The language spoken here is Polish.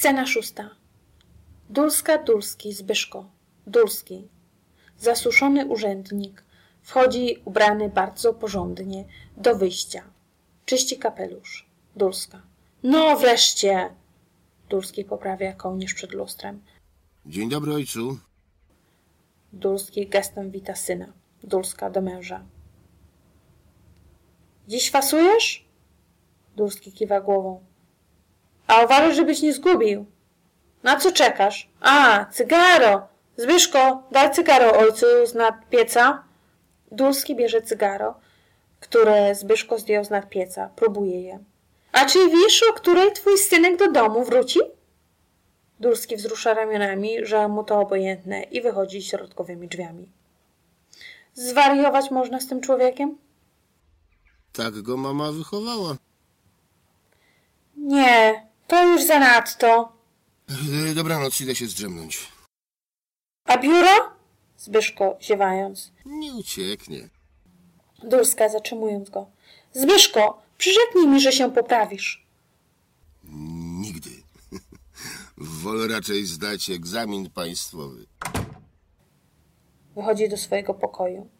Scena szósta. Dulska, Dulski, Zbyszko. Dulski. Zasuszony urzędnik. Wchodzi ubrany bardzo porządnie do wyjścia. Czyści kapelusz. Dulska. No wreszcie! Dulski poprawia kołnierz przed lustrem. Dzień dobry, ojcu. Dulski gestem wita syna. Dulska do męża. Dziś fasujesz? Dulski kiwa głową. A uważaj, żebyś nie zgubił. Na co czekasz? A, cygaro! Zbyszko, daj cygaro ojcu z nad pieca. Dulski bierze cygaro, które Zbyszko zdjął z nad pieca. Próbuje je. A czy wiesz, o której twój synek do domu wróci? Dulski wzrusza ramionami, że mu to obojętne i wychodzi środkowymi drzwiami. Zwariować można z tym człowiekiem? Tak go mama wychowała. Nie, to już zanadto. E, Dobranoc, idę się zdrzemnąć. A biuro? Zbyszko, ziewając. Nie ucieknie. Dulska, zatrzymując go. Zbyszko, przyrzeknij mi, że się poprawisz. Nigdy. Wolę raczej zdać egzamin państwowy. Wychodzi do swojego pokoju.